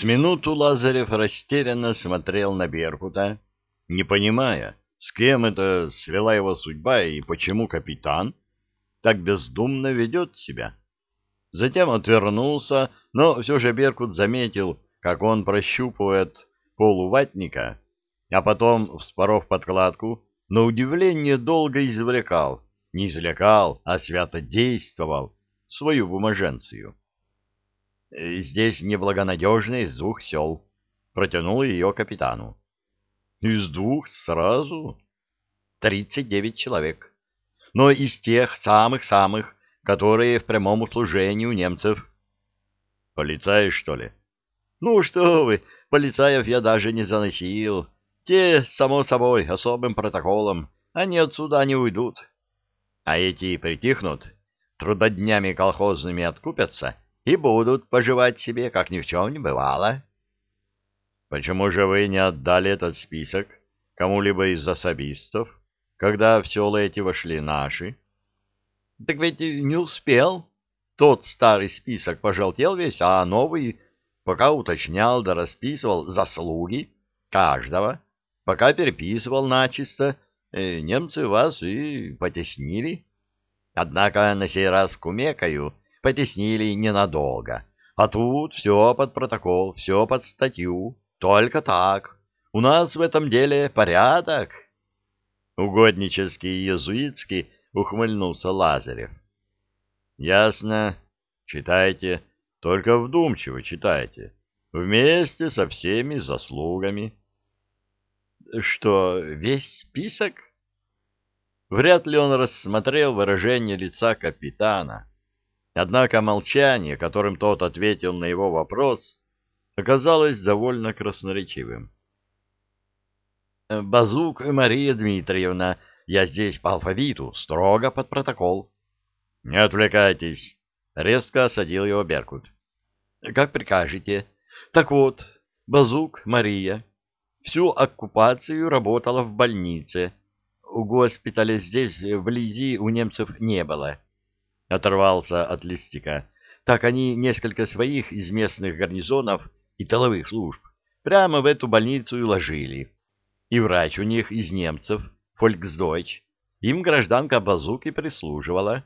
С минуту Лазарев растерянно смотрел на Беркута, не понимая, с кем это свела его судьба и почему капитан так бездумно ведет себя. Затем отвернулся, но все же Беркут заметил, как он прощупывает полуватника, а потом, вспоров подкладку, на удивление долго извлекал, не извлекал, а свято действовал свою бумаженцию. «Здесь неблагонадежно из двух сел», — протянул ее капитану. «Из двух сразу?» «Тридцать девять человек. Но из тех самых-самых, которые в прямом услужении у немцев». «Полицаи, что ли?» «Ну что вы, полицаев я даже не заносил. Те, само собой, особым протоколом. Они отсюда не уйдут. А эти притихнут, трудоднями колхозными откупятся и будут поживать себе, как ни в чем не бывало. Почему же вы не отдали этот список кому-либо из особистов, когда в села эти вошли наши? Так ведь не успел. Тот старый список пожелтел весь, а новый пока уточнял да расписывал заслуги каждого, пока переписывал начисто, э, немцы вас и потеснили. Однако на сей раз кумекаю, потеснили ненадолго. А тут все под протокол, все под статью. Только так. У нас в этом деле порядок. Угоднический и иезуитский ухмыльнулся Лазарев. Ясно. Читайте, только вдумчиво читайте. Вместе со всеми заслугами. Что, весь список? Вряд ли он рассмотрел выражение лица капитана. Однако молчание, которым тот ответил на его вопрос, оказалось довольно красноречивым. «Базук Мария Дмитриевна, я здесь по алфавиту, строго под протокол». «Не отвлекайтесь», — резко осадил его Беркут. «Как прикажете. Так вот, Базук Мария всю оккупацию работала в больнице. У госпиталя здесь, вблизи, у немцев не было» оторвался от листика. Так они несколько своих из местных гарнизонов и тыловых служб прямо в эту больницу и ложили. И врач у них из немцев, Фольксдойч, им гражданка Базуки прислуживала.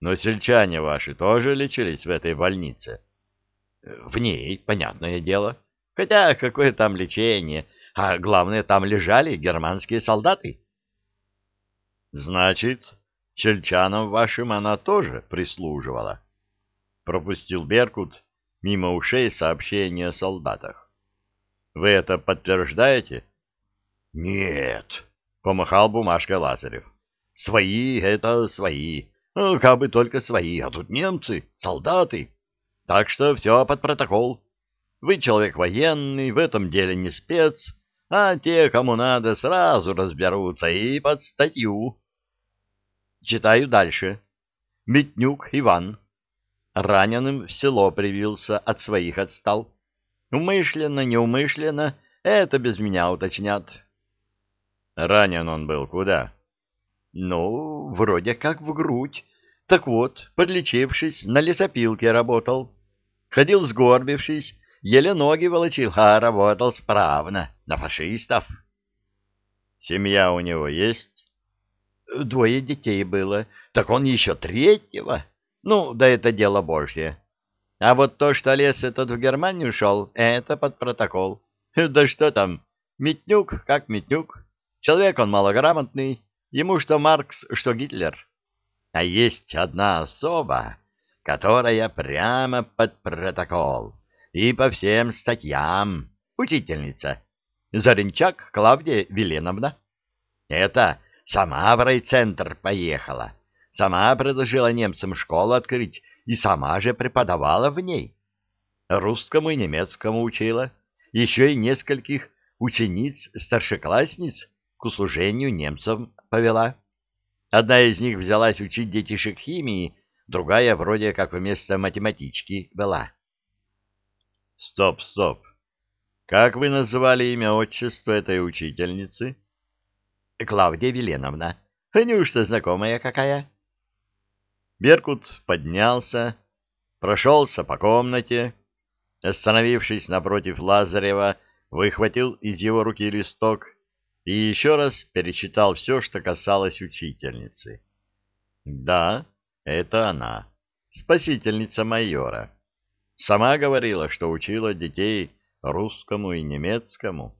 Но сельчане ваши тоже лечились в этой больнице? В ней, понятное дело. Хотя какое там лечение, а главное, там лежали германские солдаты. Значит, Чельчанам вашим она тоже прислуживала. Пропустил Беркут мимо ушей сообщение о солдатах. Вы это подтверждаете? Нет, помахал бумажкой Лазарев. Свои — это свои. Ну, как бы только свои, а тут немцы, солдаты. Так что все под протокол. Вы человек военный, в этом деле не спец, а те, кому надо, сразу разберутся и под статью. Читаю дальше. Митнюк Иван. Раненым в село привился, от своих отстал. Умышленно, неумышленно, это без меня уточнят. Ранен он был куда? Ну, вроде как в грудь. Так вот, подлечившись, на лесопилке работал. Ходил сгорбившись, еле ноги волочил, а работал справно, на фашистов. Семья у него есть? Двое детей было, так он еще третьего. Ну, да это дело божье. А вот то, что лес этот в Германию ушел, это под протокол. Да что там, Митнюк как Митнюк. Человек он малограмотный, ему что Маркс, что Гитлер. А есть одна особа, которая прямо под протокол и по всем статьям. Учительница. Заренчак Клавдия Веленовна. Это Сама в райцентр поехала. Сама предложила немцам школу открыть и сама же преподавала в ней. Русскому и немецкому учила. Еще и нескольких учениц-старшеклассниц к услужению немцам повела. Одна из них взялась учить детишек химии, другая вроде как вместо математички была. Стоп, стоп. Как вы называли имя отчества этой учительницы? Клавдия Веленовна. Неужто знакомая какая? Беркут поднялся, прошелся по комнате, Остановившись напротив Лазарева, выхватил из его руки листок и еще раз перечитал все, что касалось учительницы. Да, это она, спасительница майора. Сама говорила, что учила детей русскому и немецкому.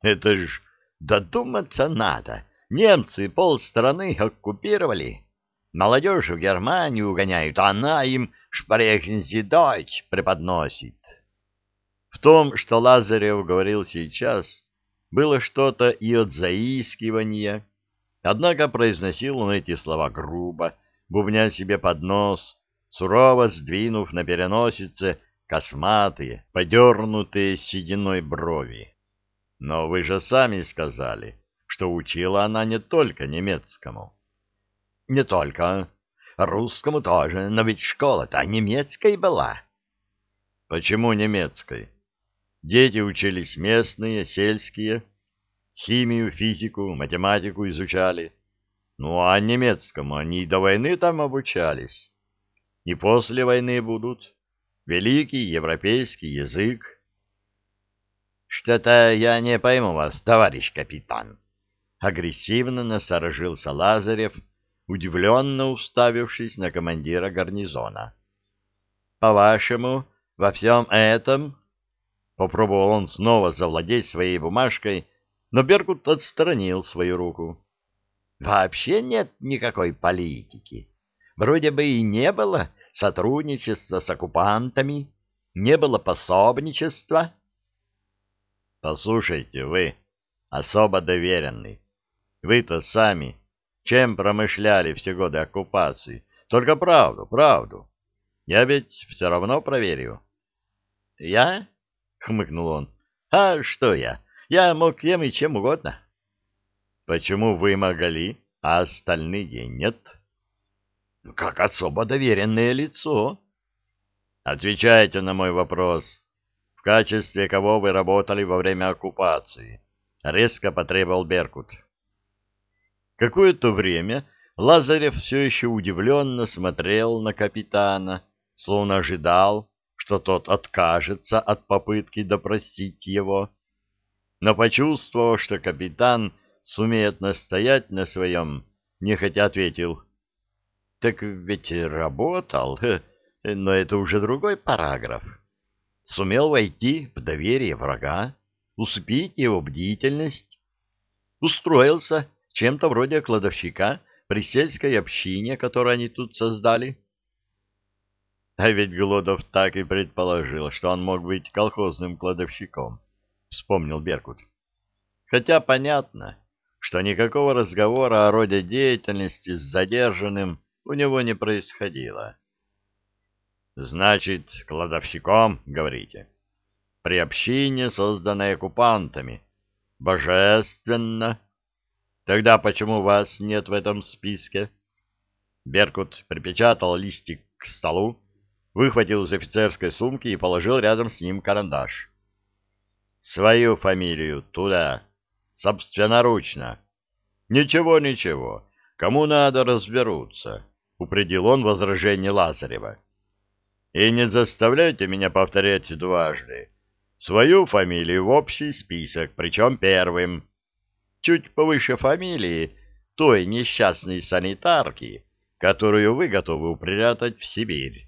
Это ж додуматься надо. Немцы полстраны оккупировали. Молодежь в Германию угоняют, а она им шпрехензидойч преподносит. В том, что Лазарев говорил сейчас, было что-то и от заискивания, однако произносил он эти слова грубо, бубня себе под нос, сурово сдвинув на переносице косматые, подернутые сединой брови. Но вы же сами сказали, что учила она не только немецкому. Не только. Русскому тоже, но ведь школа-то немецкой была. Почему немецкой? Дети учились местные, сельские, химию, физику, математику изучали. Ну, а немецкому они до войны там обучались. И после войны будут. Великий европейский язык. Что-то я не пойму вас, товарищ капитан. Агрессивно насторожился Лазарев, удивленно уставившись на командира гарнизона. По-вашему, во всем этом Попробовал он снова завладеть своей бумажкой, но Беркут отстранил свою руку. Вообще нет никакой политики. Вроде бы и не было сотрудничества с оккупантами, не было пособничества. Послушайте, вы особо доверенный. Вы-то сами чем промышляли все годы оккупации? Только правду, правду. Я ведь все равно проверю. Я? — хмыкнул он. — А что я? Я мог кем и чем угодно. — Почему вы могли, а остальные нет? — Как особо доверенное лицо. — Отвечайте на мой вопрос. Качестве кого вы работали во время оккупации? — резко потребовал Беркут. Какое-то время Лазарев все еще удивленно смотрел на капитана, словно ожидал, что тот откажется от попытки допросить его, но почувствовав, что капитан сумеет настоять на своем, нехотя ответил, «Так ведь работал, но это уже другой параграф. Сумел войти в доверие врага, успеть его бдительность, устроился чем-то вроде кладовщика при сельской общине, которую они тут создали». А ведь Глодов так и предположил, что он мог быть колхозным кладовщиком, — вспомнил Беркут. Хотя понятно, что никакого разговора о роде деятельности с задержанным у него не происходило. Значит, кладовщиком, говорите, при общине, созданной оккупантами. Божественно. Тогда почему вас нет в этом списке? Беркут припечатал листик к столу, выхватил из офицерской сумки и положил рядом с ним карандаш. «Свою фамилию туда, собственноручно. Ничего, ничего, кому надо разберутся», — упредил он возражение Лазарева. «И не заставляйте меня повторять дважды. Свою фамилию в общий список, причем первым. Чуть повыше фамилии той несчастной санитарки, которую вы готовы упрятать в Сибирь.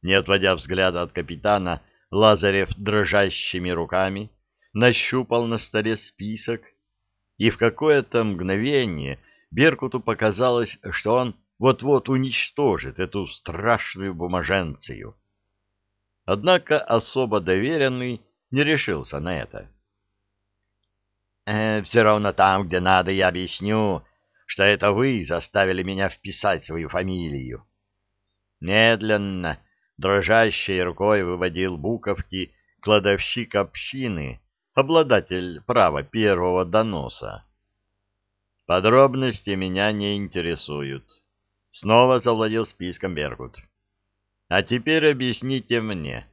Не отводя взгляда от капитана, Лазарев дрожащими руками нащупал на столе список, и в какое-то мгновение Беркуту показалось, что он вот-вот уничтожит эту страшную бумаженцию. Однако особо доверенный не решился на это. «Э, «Все равно там, где надо, я объясню, что это вы заставили меня вписать свою фамилию». Медленно, дрожащей рукой выводил буковки кладовщик общины, обладатель права первого доноса. Подробности меня не интересуют. Снова завладел списком Беркут. А теперь объясните мне,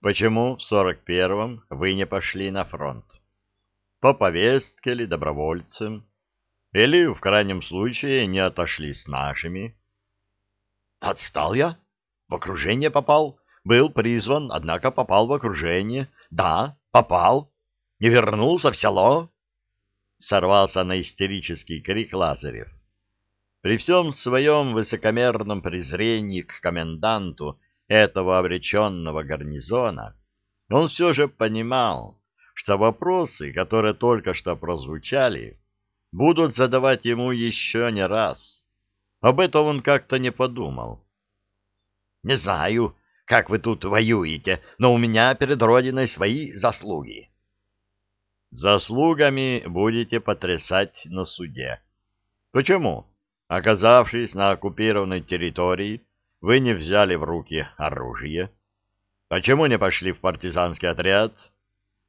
почему в сорок первом вы не пошли на фронт? По повестке ли добровольцем? Или, в крайнем случае, не отошли с нашими? Отстал я? В окружение попал, был призван, однако попал в окружение. Да, попал. Не вернулся в село. Сорвался на истерический крик Лазарев. При всем своем высокомерном презрении к коменданту этого обреченного гарнизона, он все же понимал, что вопросы, которые только что прозвучали, будут задавать ему еще не раз. Об этом он как-то не подумал. «Не знаю, как вы тут воюете, но у меня перед Родиной свои заслуги». «Заслугами будете потрясать на суде. Почему, оказавшись на оккупированной территории, вы не взяли в руки оружие? Почему не пошли в партизанский отряд?»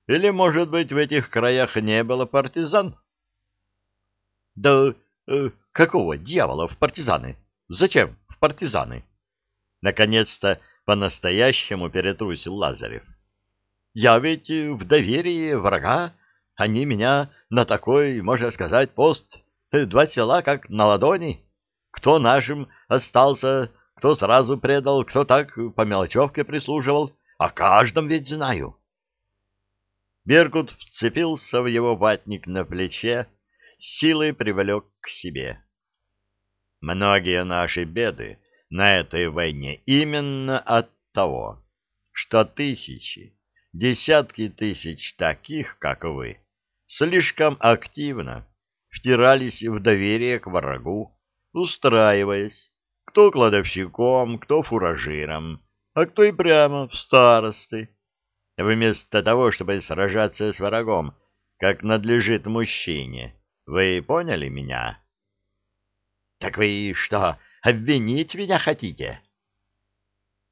Или, может быть, в этих краях не было партизан? — Да э, какого дьявола в партизаны? Зачем в партизаны? Наконец-то по-настоящему перетрусил Лазарев. — Я ведь в доверии врага. Они меня на такой, можно сказать, пост. Два села как на ладони. Кто нашим остался, кто сразу предал, кто так по мелочевке прислуживал. О каждом ведь знаю. — Беркут вцепился в его ватник на плече, силой привлек к себе. Многие наши беды на этой войне именно от того, что тысячи, десятки тысяч таких, как вы, слишком активно втирались в доверие к врагу, устраиваясь, кто кладовщиком, кто фуражиром, а кто и прямо в старосты вместо того, чтобы сражаться с врагом, как надлежит мужчине. Вы поняли меня? — Так вы что, обвинить меня хотите?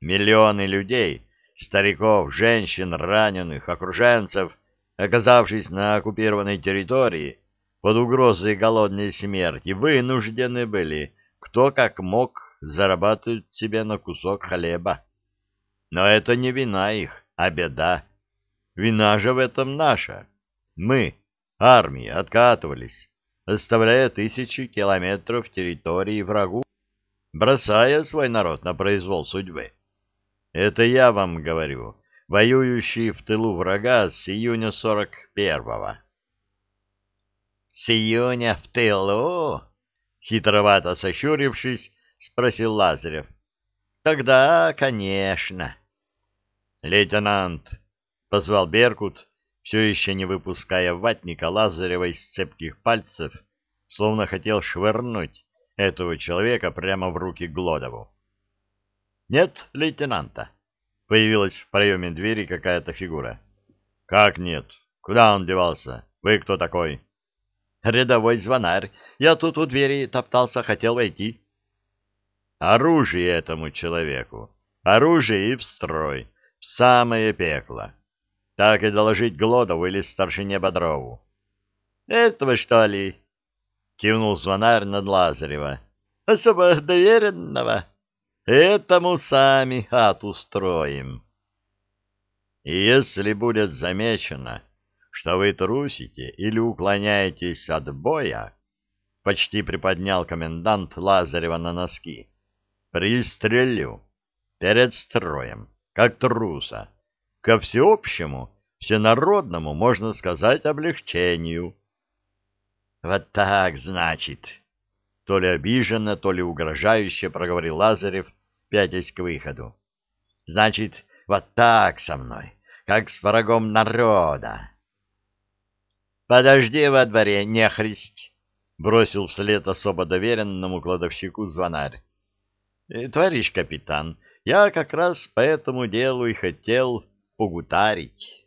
Миллионы людей, стариков, женщин, раненых, окруженцев, оказавшись на оккупированной территории, под угрозой голодной смерти, вынуждены были, кто как мог, зарабатывать себе на кусок хлеба. Но это не вина их а беда. Вина же в этом наша. Мы, армии, откатывались, оставляя тысячи километров территории врагу, бросая свой народ на произвол судьбы. Это я вам говорю, воюющий в тылу врага с июня сорок первого. С июня в тылу? Хитровато сощурившись, спросил Лазарев. Тогда, конечно. «Лейтенант!» — позвал Беркут, все еще не выпуская ватника Лазарева из цепких пальцев, словно хотел швырнуть этого человека прямо в руки Глодову. «Нет лейтенанта!» — появилась в проеме двери какая-то фигура. «Как нет? Куда он девался? Вы кто такой?» «Рядовой звонарь. Я тут у двери топтался, хотел войти». «Оружие этому человеку! Оружие и в строй!» в самое пекло. Так и доложить Глодову или старшине Бодрову. — Этого, что ли? — кивнул звонарь над Лазарева. — Особо доверенного. Этому сами ад устроим. И если будет замечено, что вы трусите или уклоняетесь от боя, — почти приподнял комендант Лазарева на носки, — пристрелю перед строем как труса, ко всеобщему, всенародному, можно сказать, облегчению. Вот так, значит, то ли обиженно, то ли угрожающе проговорил Лазарев, пятясь к выходу. Значит, вот так со мной, как с врагом народа. Подожди во дворе, нехристь, бросил вслед особо доверенному кладовщику звонарь. «Э, товарищ капитан, я как раз по этому делу и хотел погутарить.